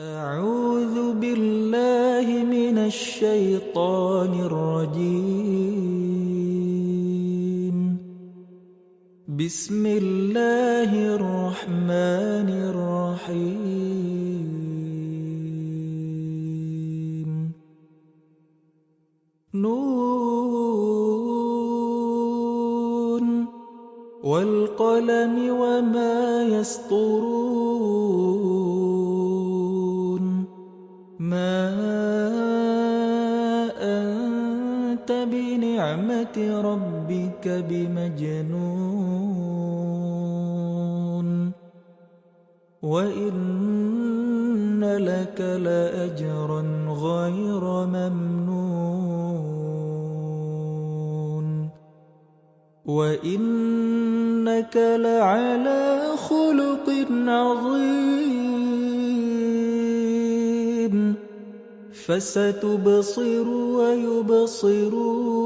أعوذ بالله من الشيطان الرجيم. بسم الله الرحمن الرحيم. نون. والقلم وما يسطرون. ربك بمجنون. وإن لك لأجرا غير ممنون. وإنك لعلى خلق عظيم. فستبصر ويبصرون.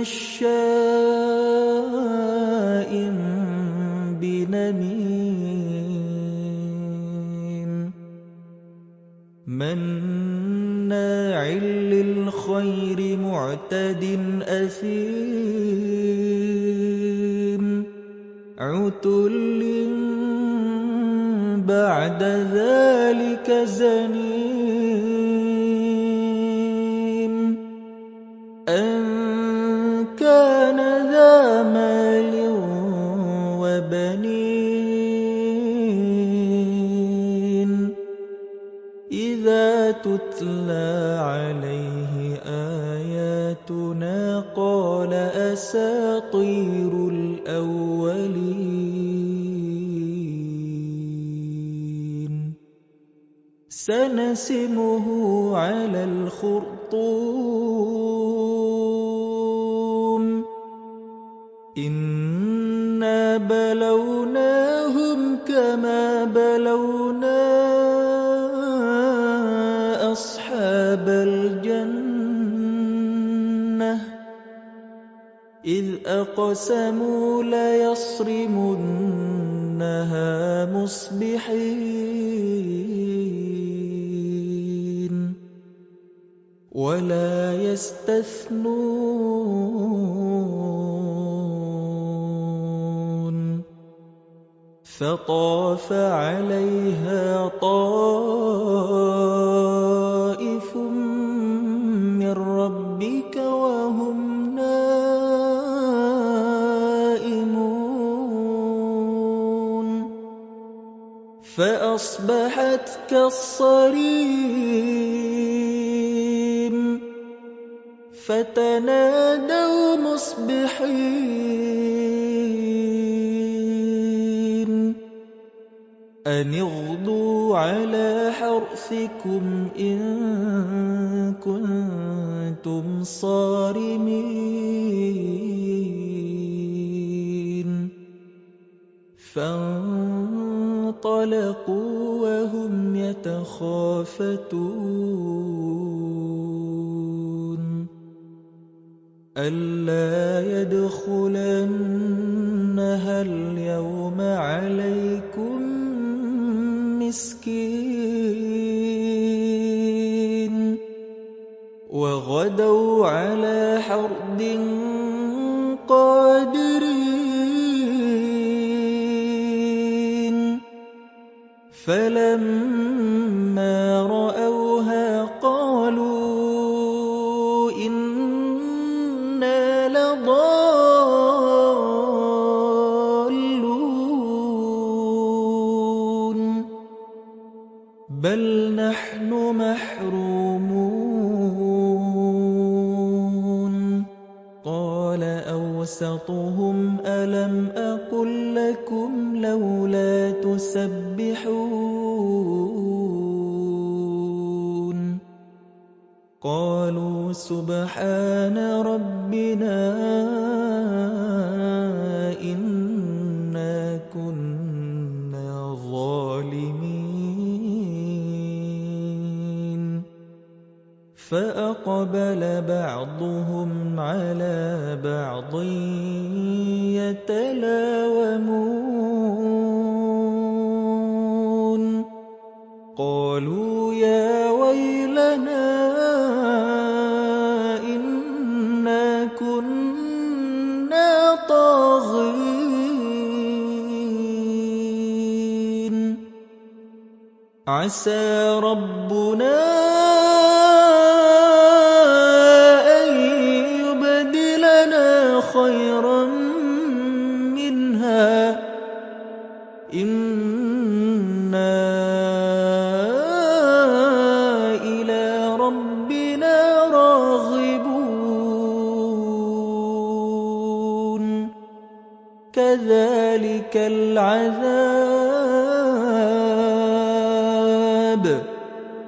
مشاء بنميم مناع للخير معتد أثيم عتل بعد ذلك زنيم أساطير الأولين. سنسمه على الخرطوم. إنا بلوناهم كما بلونا أصحاب الجنة. إذ أقسموا ليصرمنها مصبحين ولا يستثنون فطاف عليها طائف من ربك فأصبحت كالصريم. فتنادوا مصبحين. أن اغدوا على حرثكم إن كنتم صارمين. فانطلقوا وهم يتخافتون. ألا يدخلنها اليوم عليكم مسكين. وغدوا على حرد فَلَمَّا رَأَوْهَا قَالُوا إِنَّا لَضَالُّونَ. بَلْ نَحْنُ مَحْرُومُونَ. قَالَ أَوْسَطُهُمْ أَلَمْ أَقُل لَّكُمْ لَوْلَا تُسَبِّحُونَ. قَالُوا سُبْحَانَ رَبِّنَا إِنَّا كُنَّا ظَالِمِينَ. فَأَقْبَلَ بَعْضُهُمْ عَلَىٰ بَعْضٍ يَتَلَاوَمُونَ. قَالُوا عَسَىٰ رَبُّنَا أَن يُبْدِلَنَا خَيْرًا مِّنْهَا. إِنَّا إِلَىٰ رَبِّنَا رَاغِبُونَ. كَذَٰلِكَ الْعَذَابُ ۖ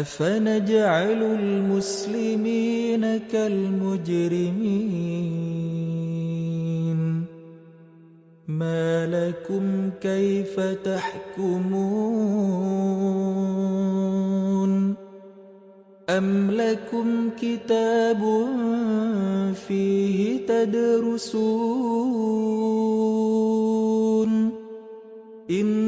أَفَنَجْعَلُ الْمُسْلِمِينَ كَالْمُجْرِمِينَ؟ مَا لَكُمْ كَيْفَ تَحْكُمُونَ؟ أَمْ لَكُمْ كِتَابٌ فِيهِ تَدْرُسُونَ؟ إِنَّ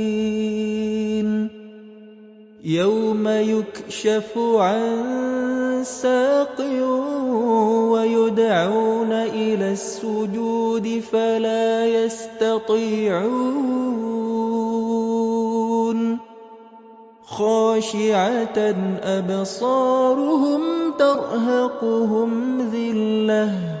يَوْمَ يُكْشَفُ عَن سَاقٍ وَيُدْعَوْنَ إِلَى السُّجُودِ فَلَا يَسْتَطِيعُونَ. خَاشِعَةً أَبْصَارُهُمْ تَرْهَقُهُمْ ذِلَّةٌ ۖ.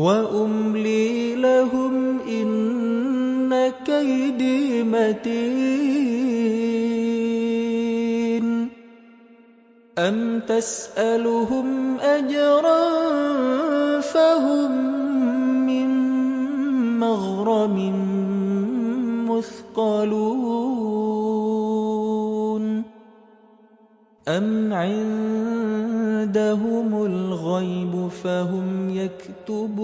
وَأُمْلِي لَهُمْ ۚ إِنَّ كَيْدِي مَتِينٌ. أَمْ تَسْأَلُهُمْ أَجْرًا فَهُم مِّن مَّغْرَمٍ مُّثْقَلُونَ. أَمْ عِندَهُمُ الْغَيْبُ فَهُمْ يَكْتُبُونَ.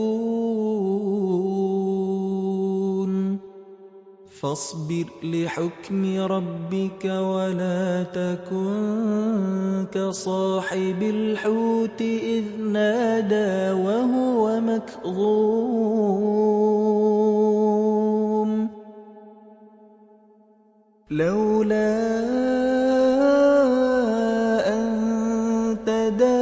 فَاصْبِرْ لِحُكْمِ رَبِّكَ وَلَا تَكُن كَصَاحِبِ الْحُوتِ إِذْ نَادَىٰ وَهُوَ مَكْظُومٌ. لَّوْلَا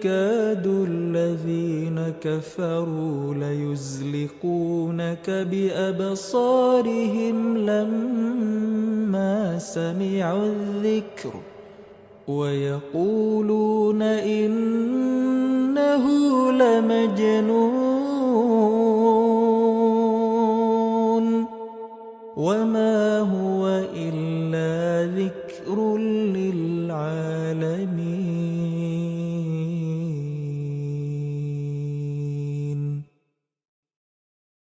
يَكَادُ الَّذِينَ كَفَرُوا لَيُزْلِقُونَكَ بِأَبْصَارِهِمْ لَمَّا سَمِعُوا الذِّكْرَ وَيَقُولُونَ إِنَّهُ لَمَجْنُونٌ.